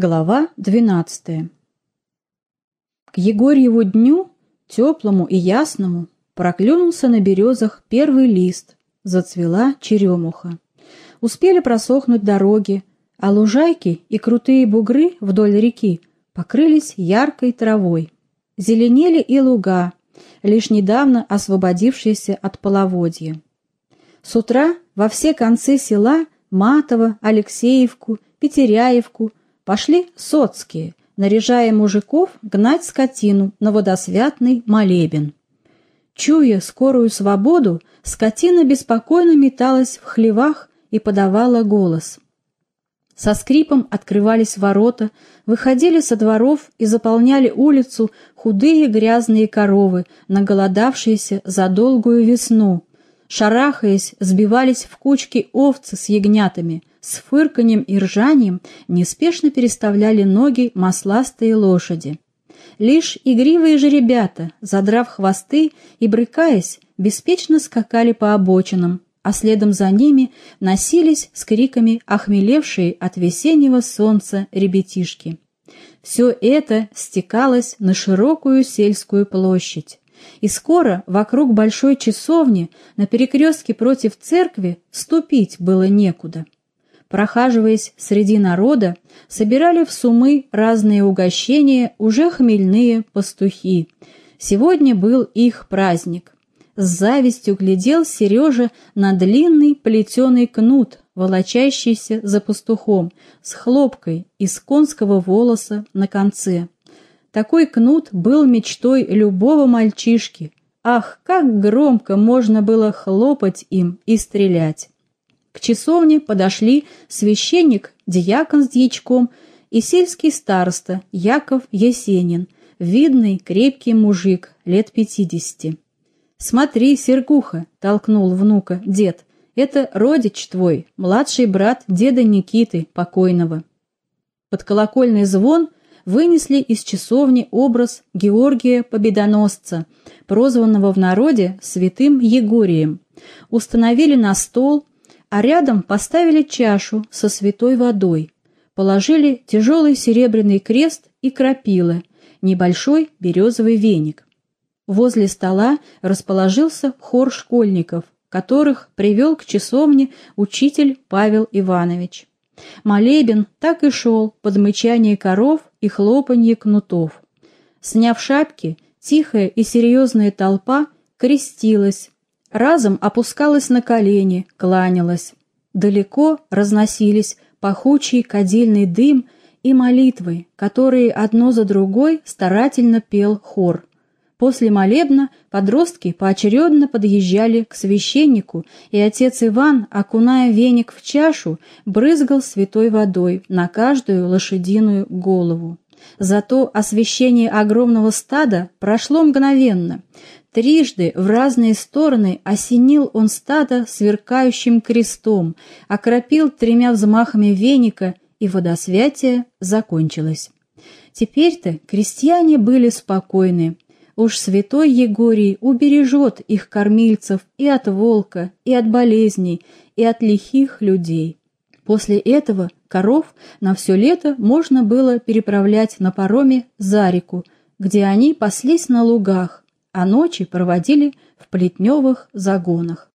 Глава 12 К Егорьеву дню, теплому и ясному, проклюнулся на березах первый лист, зацвела черемуха. Успели просохнуть дороги, а лужайки и крутые бугры вдоль реки покрылись яркой травой. Зеленели и луга, лишь недавно освободившиеся от половодья. С утра во все концы села Матово, Алексеевку, Петеряевку пошли соцкие, наряжая мужиков гнать скотину на водосвятный молебен. Чуя скорую свободу, скотина беспокойно металась в хлевах и подавала голос. Со скрипом открывались ворота, выходили со дворов и заполняли улицу худые грязные коровы, наголодавшиеся за долгую весну. Шарахаясь, сбивались в кучки овцы с ягнятами, с фырканьем и ржанием неспешно переставляли ноги масластые лошади. Лишь игривые же ребята, задрав хвосты и брыкаясь, беспечно скакали по обочинам, а следом за ними носились с криками охмелевшие от весеннего солнца ребятишки. Все это стекалось на широкую сельскую площадь. И скоро вокруг большой часовни на перекрестке против церкви ступить было некуда прохаживаясь среди народа, собирали в сумы разные угощения уже хмельные пастухи. Сегодня был их праздник. С завистью глядел Сережа на длинный плетеный кнут, волочащийся за пастухом, с хлопкой из конского волоса на конце. Такой кнут был мечтой любого мальчишки. Ах, как громко можно было хлопать им и стрелять! К часовне подошли священник, диакон с дьячком и сельский староста Яков Есенин, видный крепкий мужик лет пятидесяти. «Смотри, Сергуха!» — толкнул внука дед. «Это родич твой, младший брат деда Никиты, покойного». Под колокольный звон вынесли из часовни образ Георгия Победоносца, прозванного в народе святым Егорием. Установили на стол а рядом поставили чашу со святой водой, положили тяжелый серебряный крест и крапила, небольшой березовый веник. Возле стола расположился хор школьников, которых привел к часовне учитель Павел Иванович. Молебен так и шел под мычание коров и хлопанье кнутов. Сняв шапки, тихая и серьезная толпа крестилась, разом опускалась на колени, кланялась. Далеко разносились пахучий кадильный дым и молитвы, которые одно за другой старательно пел хор. После молебна подростки поочередно подъезжали к священнику, и отец Иван, окуная веник в чашу, брызгал святой водой на каждую лошадиную голову. Зато освещение огромного стада прошло мгновенно. Трижды в разные стороны осенил он стадо сверкающим крестом, окропил тремя взмахами веника, и водосвятие закончилось. Теперь-то крестьяне были спокойны. Уж святой Егорий убережет их кормильцев и от волка, и от болезней, и от лихих людей. После этого коров на все лето можно было переправлять на пароме за реку, где они паслись на лугах, а ночи проводили в плетневых загонах.